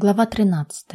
Глава 13.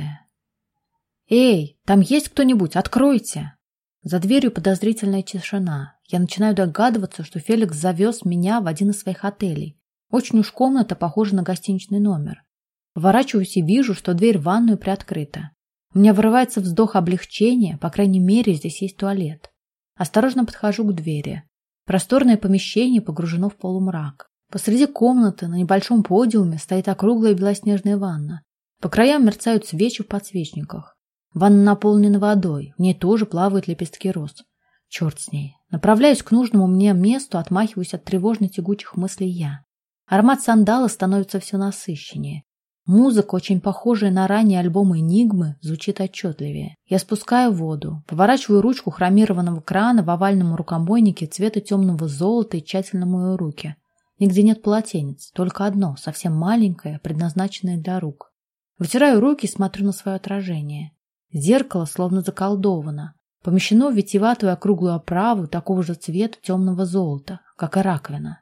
«Эй, там есть кто-нибудь? Откройте!» За дверью подозрительная тишина. Я начинаю догадываться, что Феликс завез меня в один из своих отелей. Очень уж комната похожа на гостиничный номер. Поворачиваюсь и вижу, что дверь в ванную приоткрыта. У меня вырывается вздох облегчения, по крайней мере, здесь есть туалет. Осторожно подхожу к двери. Просторное помещение погружено в полумрак. Посреди комнаты на небольшом подиуме стоит округлая белоснежная ванна. По краям мерцают свечи в подсвечниках. Ванна наполнена водой, в ней тоже плавают лепестки роз. Черт с ней. Направляюсь к нужному мне месту, отмахиваюсь от тревожно тягучих мыслей я. Аромат сандала становится все насыщеннее. Музыка, очень похожая на ранние альбомы «Энигмы», звучит отчетливее. Я спускаю воду, поворачиваю ручку хромированного крана в овальном рукомойнике цвета темного золота и тщательно мою руки. Нигде нет полотенец, только одно, совсем маленькое, предназначенное для рук. Вытираю руки и смотрю на свое отражение. Зеркало словно заколдовано. Помещено в витиеватую округлую оправу такого же цвета темного золота, как и раковина.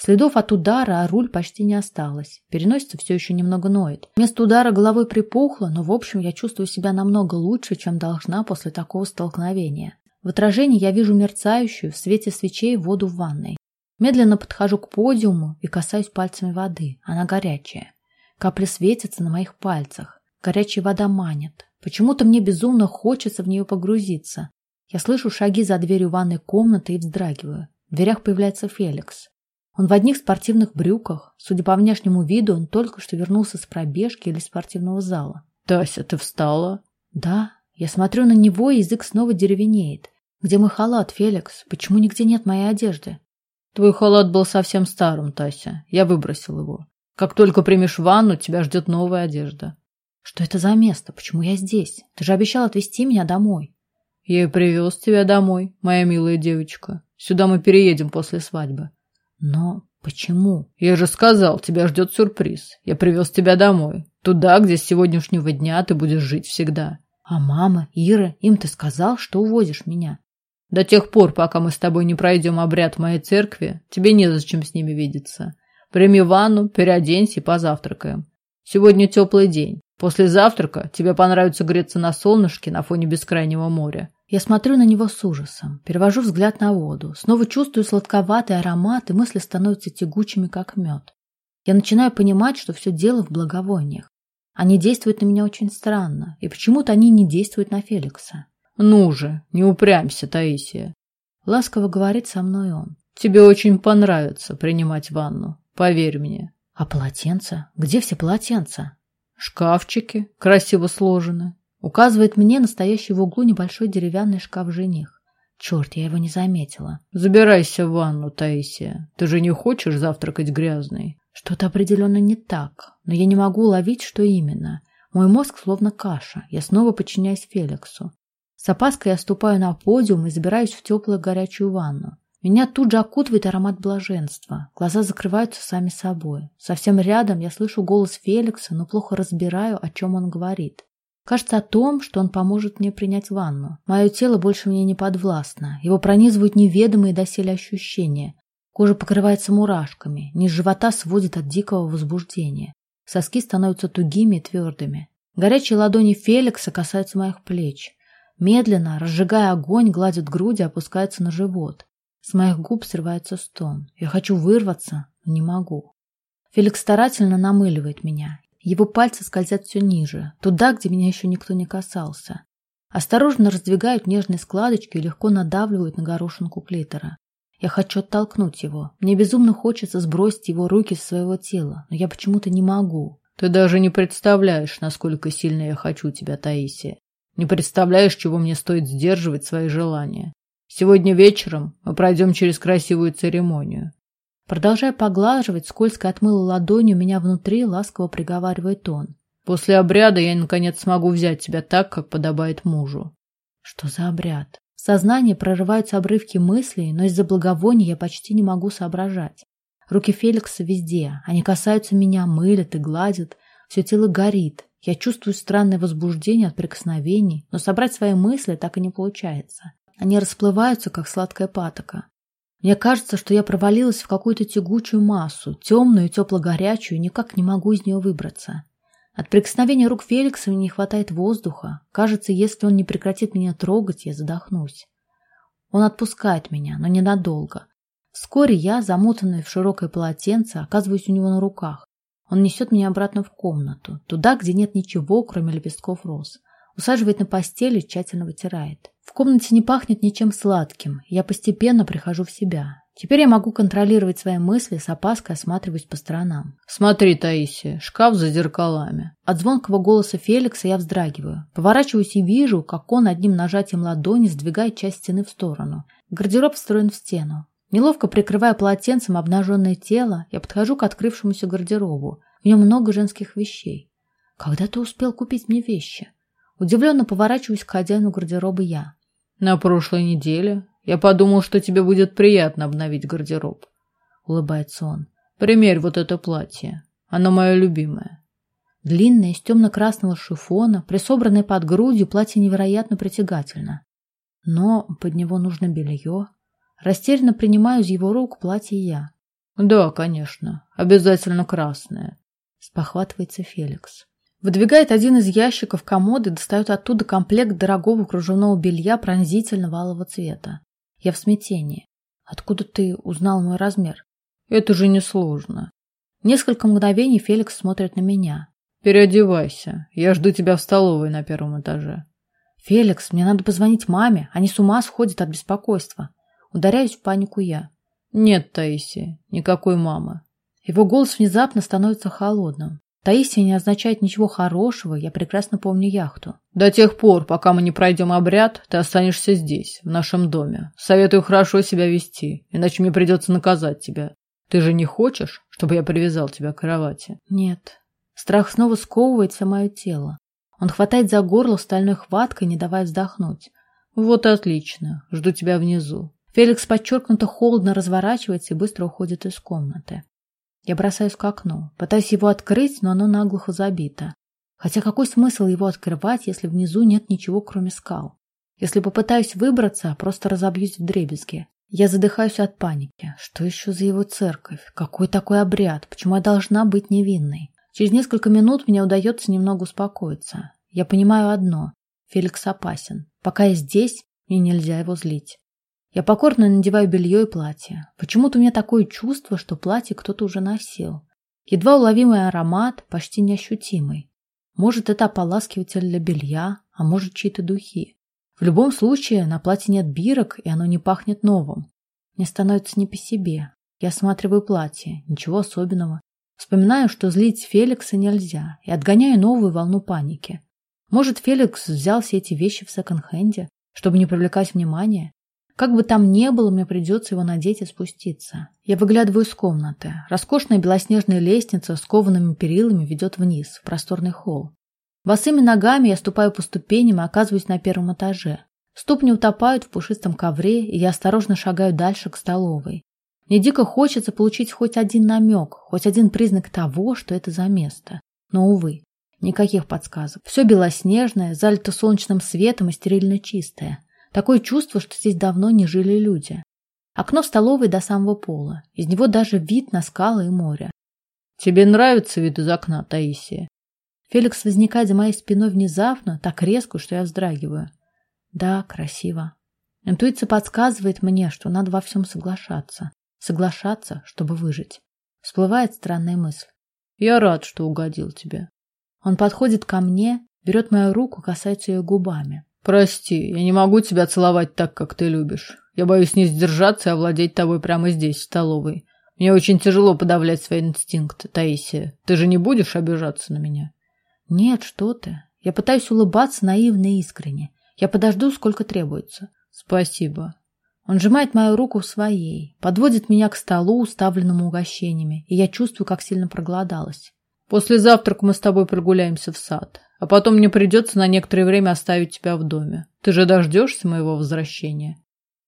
Следов от удара, а руль почти не осталось. Переносится все еще немного ноет. Вместо удара головой припухло, но в общем я чувствую себя намного лучше, чем должна после такого столкновения. В отражении я вижу мерцающую в свете свечей воду в ванной. Медленно подхожу к подиуму и касаюсь пальцами воды. Она горячая. Капли светятся на моих пальцах. Горячая вода манит. Почему-то мне безумно хочется в нее погрузиться. Я слышу шаги за дверью ванной комнаты и вздрагиваю. В дверях появляется Феликс. Он в одних спортивных брюках. Судя по внешнему виду, он только что вернулся с пробежки или спортивного зала. «Тася, ты встала?» «Да». Я смотрю на него, и язык снова деревенеет. «Где мой халат, Феликс? Почему нигде нет моей одежды?» «Твой халат был совсем старым, Тася. Я выбросил его. Как только примешь ванну, тебя ждет новая одежда. Что это за место? Почему я здесь? Ты же обещал отвезти меня домой. Я и привез тебя домой, моя милая девочка. Сюда мы переедем после свадьбы. Но почему? Я же сказал, тебя ждет сюрприз. Я привез тебя домой. Туда, где с сегодняшнего дня ты будешь жить всегда. А мама, Ира, им ты сказал, что увозишь меня? До тех пор, пока мы с тобой не пройдем обряд в моей церкви, тебе незачем с ними видеться. Прими ванну, переоденься и позавтракаем. Сегодня теплый день. После завтрака тебе понравится греться на солнышке на фоне бескрайнего моря. Я смотрю на него с ужасом, перевожу взгляд на воду, снова чувствую сладковатый аромат, и мысли становятся тягучими, как мед. Я начинаю понимать, что все дело в благовониях. Они действуют на меня очень странно, и почему-то они не действуют на Феликса. «Ну же, не упрямься, Таисия!» Ласково говорит со мной он. «Тебе очень понравится принимать ванну. Поверь мне. А полотенца? Где все полотенца? Шкафчики, красиво сложены. Указывает мне настоящий в углу небольшой деревянный шкаф жених. Черт, я его не заметила. Забирайся в ванну, Таисия. Ты же не хочешь завтракать грязной? Что-то определенно не так, но я не могу уловить, что именно. Мой мозг словно каша. Я снова подчиняюсь Феликсу. С опаской я ступаю на подиум и забираюсь в теплую горячую ванну. Меня тут же окутывает аромат блаженства. Глаза закрываются сами собой. Совсем рядом я слышу голос Феликса, но плохо разбираю, о чем он говорит. Кажется о том, что он поможет мне принять ванну. Мое тело больше мне не подвластно. Его пронизывают неведомые доселе ощущения. Кожа покрывается мурашками. Низ живота сводит от дикого возбуждения. Соски становятся тугими и твердыми. Горячие ладони Феликса касаются моих плеч. Медленно, разжигая огонь, гладят груди опускаются на живот. С моих губ срывается стон. Я хочу вырваться, но не могу. Феликс старательно намыливает меня. Его пальцы скользят все ниже, туда, где меня еще никто не касался. Осторожно раздвигают нежные складочки и легко надавливают на горошинку клитора. Я хочу оттолкнуть его. Мне безумно хочется сбросить его руки с своего тела, но я почему-то не могу. Ты даже не представляешь, насколько сильно я хочу тебя, Таисия. Не представляешь, чего мне стоит сдерживать свои желания. Сегодня вечером мы пройдем через красивую церемонию. Продолжая поглаживать, скользко отмыла ладонью меня внутри, ласково приговаривает он. После обряда я, наконец, смогу взять тебя так, как подобает мужу. Что за обряд? В сознании прорываются обрывки мыслей, но из-за благовония я почти не могу соображать. Руки Феликса везде. Они касаются меня, мылят и гладят. Все тело горит. Я чувствую странное возбуждение от прикосновений, но собрать свои мысли так и не получается. Они расплываются, как сладкая патока. Мне кажется, что я провалилась в какую-то тягучую массу, темную тепло-горячую, никак не могу из нее выбраться. От прикосновения рук Феликса мне не хватает воздуха. Кажется, если он не прекратит меня трогать, я задохнусь. Он отпускает меня, но ненадолго. Вскоре я, замотанная в широкое полотенце, оказываюсь у него на руках. Он несет меня обратно в комнату, туда, где нет ничего, кроме лепестков роз. Усаживает на постели и тщательно вытирает. В комнате не пахнет ничем сладким, я постепенно прихожу в себя. Теперь я могу контролировать свои мысли, с опаской осматриваясь по сторонам. «Смотри, Таисия, шкаф за зеркалами». От звонкого голоса Феликса я вздрагиваю. Поворачиваюсь и вижу, как он одним нажатием ладони сдвигает часть стены в сторону. Гардероб встроен в стену. Неловко прикрывая полотенцем обнаженное тело, я подхожу к открывшемуся гардеробу. В нем много женских вещей. Когда ты успел купить мне вещи? Удивленно поворачиваюсь к хозяину гардероба я. На прошлой неделе я подумал, что тебе будет приятно обновить гардероб. Улыбается он. Примерь вот это платье. Оно мое любимое. Длинное, из темно-красного шифона, присобранное под грудью, платье невероятно притягательно. Но под него нужно белье. Растерянно принимаю из его рук платье я. Да, конечно. Обязательно красное. Спохватывается Феликс. Выдвигает один из ящиков комоды и достает оттуда комплект дорогого кружевного белья пронзительного алого цвета. Я в смятении. Откуда ты узнал мой размер? Это же несложно. Несколько мгновений Феликс смотрит на меня. Переодевайся. Я жду тебя в столовой на первом этаже. Феликс, мне надо позвонить маме. Они с ума сходят от беспокойства. Ударяюсь в панику я. Нет, Таисия, никакой мамы. Его голос внезапно становится холодным. Таисия не означает ничего хорошего, я прекрасно помню яхту. До тех пор, пока мы не пройдем обряд, ты останешься здесь, в нашем доме. Советую хорошо себя вести, иначе мне придется наказать тебя. Ты же не хочешь, чтобы я привязал тебя к кровати? Нет. Страх снова сковывает все мое тело. Он хватает за горло стальной хваткой, не давая вздохнуть. Вот и отлично. Жду тебя внизу. Феликс подчеркнуто холодно разворачивается и быстро уходит из комнаты. Я бросаюсь к окну, пытаюсь его открыть, но оно наглухо забито. Хотя какой смысл его открывать, если внизу нет ничего, кроме скал? Если попытаюсь выбраться, просто разобьюсь в дребезге. Я задыхаюсь от паники. Что еще за его церковь? Какой такой обряд? Почему я должна быть невинной? Через несколько минут мне удается немного успокоиться. Я понимаю одно. Феликс опасен. Пока я здесь, мне нельзя его злить. Я покорно надеваю белье и платье. Почему-то у меня такое чувство, что платье кто-то уже носил. Едва уловимый аромат, почти неощутимый. Может, это ополаскиватель для белья, а может, чьи-то духи. В любом случае, на платье нет бирок, и оно не пахнет новым. Мне становится не по себе. Я осматриваю платье. Ничего особенного. Вспоминаю, что злить Феликса нельзя, и отгоняю новую волну паники. Может, Феликс взял все эти вещи в секонд-хенде, чтобы не привлекать внимания? Как бы там ни было, мне придется его надеть и спуститься. Я выглядываю из комнаты. Роскошная белоснежная лестница с коваными перилами ведет вниз, в просторный холл. Босыми ногами я ступаю по ступеням и оказываюсь на первом этаже. Ступни утопают в пушистом ковре, и я осторожно шагаю дальше к столовой. Мне дико хочется получить хоть один намек, хоть один признак того, что это за место. Но, увы, никаких подсказок. Все белоснежное, залито солнечным светом и стерильно чистое. Такое чувство, что здесь давно не жили люди. Окно в столовой до самого пола. Из него даже вид на скалы и море. Тебе нравится вид из окна, Таисия? Феликс возникает за моей спиной внезапно, так резко, что я вздрагиваю. Да, красиво. Интуиция подсказывает мне, что надо во всем соглашаться. Соглашаться, чтобы выжить. Всплывает странная мысль. Я рад, что угодил тебе. Он подходит ко мне, берет мою руку, касается ее губами. Прости, я не могу тебя целовать так, как ты любишь. Я боюсь не сдержаться и овладеть тобой прямо здесь, в столовой. Мне очень тяжело подавлять свои инстинкты, Таисия. Ты же не будешь обижаться на меня? Нет, что ты. Я пытаюсь улыбаться наивно и искренне. Я подожду, сколько требуется. Спасибо. Он сжимает мою руку своей, подводит меня к столу, уставленному угощениями, и я чувствую, как сильно проголодалась. После завтрака мы с тобой прогуляемся в сад. А потом мне придется на некоторое время оставить тебя в доме. Ты же дождешься моего возвращения.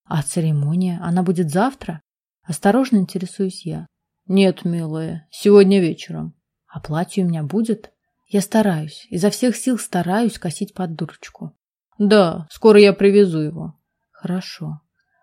А церемония? Она будет завтра? Осторожно интересуюсь я. Нет, милая, сегодня вечером. А платье у меня будет? Я стараюсь, изо всех сил стараюсь косить под дурочку. Да, скоро я привезу его. Хорошо.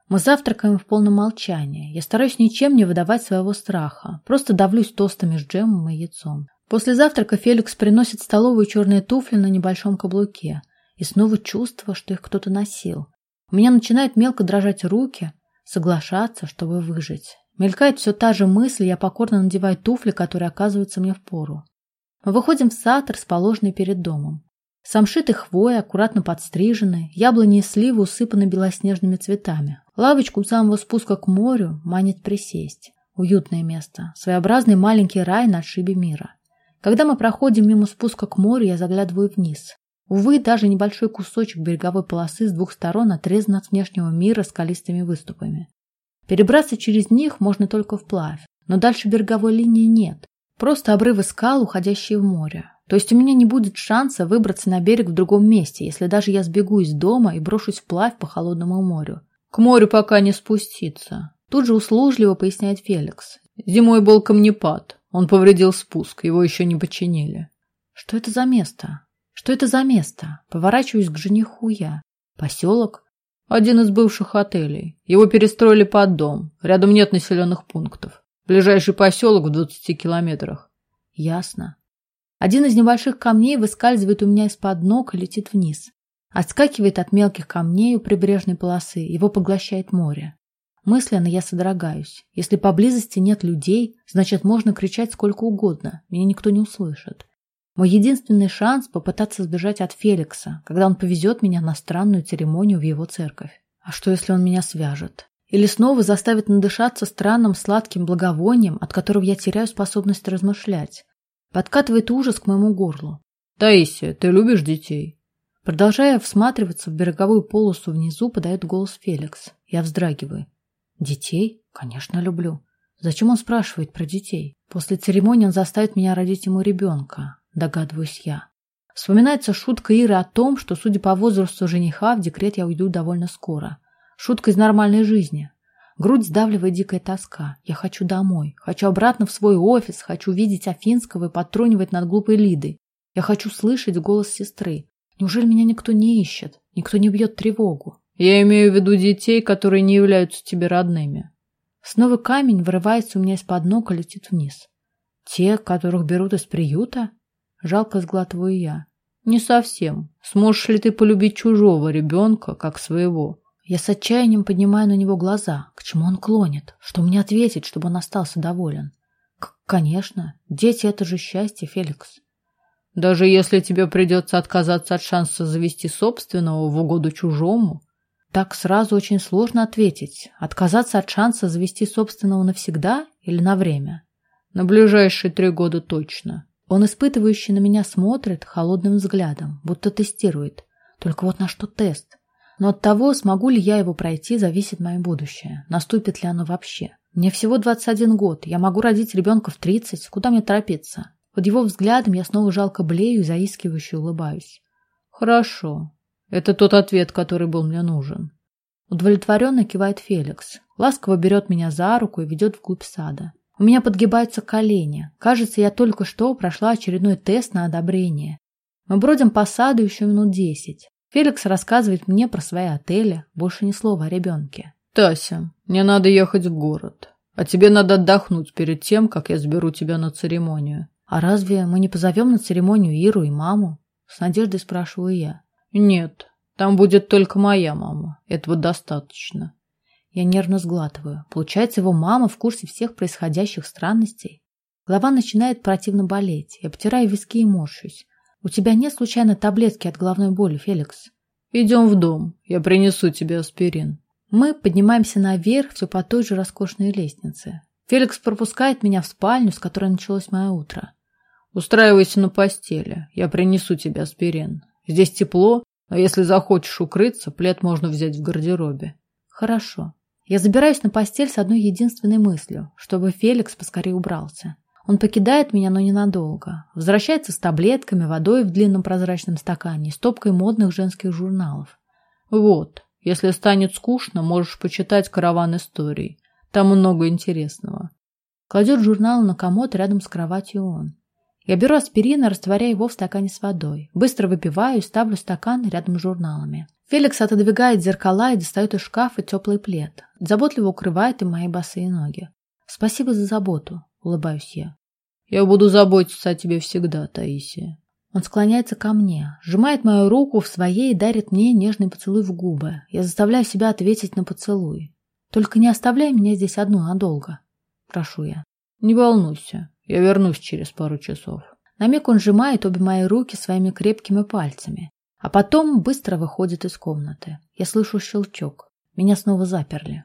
Мы завтракаем в полном молчании. Я стараюсь ничем не выдавать своего страха. Просто давлюсь тостами с джемом и яйцом. После завтрака Феликс приносит в столовую черные туфли на небольшом каблуке. И снова чувство, что их кто-то носил. У меня начинают мелко дрожать руки, соглашаться, чтобы выжить. Мелькает все та же мысль, я покорно надеваю туфли, которые оказываются мне в пору. Мы выходим в сад, расположенный перед домом. Самшиты хвоя, аккуратно подстрижены, яблони и сливы усыпаны белоснежными цветами. Лавочку у самого спуска к морю манит присесть. Уютное место, своеобразный маленький рай на отшибе мира. Когда мы проходим мимо спуска к морю, я заглядываю вниз. Увы, даже небольшой кусочек береговой полосы с двух сторон отрезан от внешнего мира скалистыми выступами. Перебраться через них можно только вплавь, но дальше береговой линии нет. Просто обрывы скал, уходящие в море. То есть у меня не будет шанса выбраться на берег в другом месте, если даже я сбегу из дома и брошусь вплавь по холодному морю. К морю пока не спуститься. Тут же услужливо поясняет Феликс. Зимой был камнепад. Он повредил спуск, его еще не починили. Что это за место? Что это за место? Поворачиваюсь к жениху я. Поселок? Один из бывших отелей. Его перестроили под дом. Рядом нет населенных пунктов. Ближайший поселок в 20 километрах. Ясно. Один из небольших камней выскальзывает у меня из-под ног и летит вниз. Отскакивает от мелких камней у прибрежной полосы, его поглощает море. Мысленно я содрогаюсь. Если поблизости нет людей, значит, можно кричать сколько угодно, меня никто не услышит. Мой единственный шанс – попытаться сбежать от Феликса, когда он повезет меня на странную церемонию в его церковь. А что, если он меня свяжет? Или снова заставит надышаться странным сладким благовонием, от которого я теряю способность размышлять? Подкатывает ужас к моему горлу. «Таисия, ты любишь детей?» Продолжая всматриваться в береговую полосу внизу, подает голос Феликс. Я вздрагиваю. Детей? Конечно, люблю. Зачем он спрашивает про детей? После церемонии он заставит меня родить ему ребенка, догадываюсь я. Вспоминается шутка Иры о том, что, судя по возрасту жениха, в декрет я уйду довольно скоро. Шутка из нормальной жизни. Грудь сдавливает дикая тоска. Я хочу домой. Хочу обратно в свой офис. Хочу видеть Афинского и подтрунивать над глупой Лидой. Я хочу слышать голос сестры. Неужели меня никто не ищет? Никто не бьет тревогу? Я имею в виду детей, которые не являются тебе родными. Снова камень вырывается у меня из-под ног и летит вниз. Те, которых берут из приюта? Жалко сглатываю я. Не совсем. Сможешь ли ты полюбить чужого ребенка, как своего? Я с отчаянием поднимаю на него глаза. К чему он клонит? Что мне ответить, чтобы он остался доволен? К конечно. Дети — это же счастье, Феликс. Даже если тебе придется отказаться от шанса завести собственного в угоду чужому, так сразу очень сложно ответить. Отказаться от шанса завести собственного навсегда или на время? На ближайшие три года точно. Он испытывающий на меня смотрит холодным взглядом, будто тестирует. Только вот на что тест? Но от того, смогу ли я его пройти, зависит мое будущее. Наступит ли оно вообще? Мне всего 21 год. Я могу родить ребенка в 30. Куда мне торопиться? Под его взглядом я снова жалко блею и заискивающе улыбаюсь. Хорошо. Это тот ответ, который был мне нужен. Удовлетворенно кивает Феликс. Ласково берет меня за руку и ведет вглубь сада. У меня подгибаются колени. Кажется, я только что прошла очередной тест на одобрение. Мы бродим по саду еще минут десять. Феликс рассказывает мне про свои отели, больше ни слова о ребенке. «Тася, мне надо ехать в город, а тебе надо отдохнуть перед тем, как я сберу тебя на церемонию». «А разве мы не позовем на церемонию Иру и маму?» С надеждой спрашиваю я. Нет, там будет только моя мама. Этого достаточно. Я нервно сглатываю. Получается, его мама в курсе всех происходящих странностей. Голова начинает противно болеть. Я потираю виски и морщусь. У тебя нет случайно таблетки от головной боли, Феликс? Идем в дом. Я принесу тебе аспирин. Мы поднимаемся наверх все по той же роскошной лестнице. Феликс пропускает меня в спальню, с которой началось мое утро. Устраивайся на постели. Я принесу тебе аспирин. Здесь тепло, но если захочешь укрыться, плед можно взять в гардеробе. Хорошо. Я забираюсь на постель с одной единственной мыслью, чтобы Феликс поскорее убрался. Он покидает меня, но ненадолго. Возвращается с таблетками, водой в длинном прозрачном стакане стопкой модных женских журналов. Вот, если станет скучно, можешь почитать «Караван историй». Там много интересного. Кладет журнал на комод рядом с кроватью он. Я беру аспирин и растворяю его в стакане с водой. Быстро выпиваю и ставлю стакан рядом с журналами. Феликс отодвигает зеркала и достает из шкафа теплый плед. Заботливо укрывает им мои босые ноги. Спасибо за заботу, улыбаюсь я. Я буду заботиться о тебе всегда, Таисия. Он склоняется ко мне, сжимает мою руку в своей и дарит мне нежный поцелуй в губы. Я заставляю себя ответить на поцелуй. Только не оставляй меня здесь одну надолго. Прошу я. Не волнуйся, я вернусь через пару часов. На миг он сжимает обе мои руки своими крепкими пальцами, а потом быстро выходит из комнаты. Я слышу щелчок. Меня снова заперли.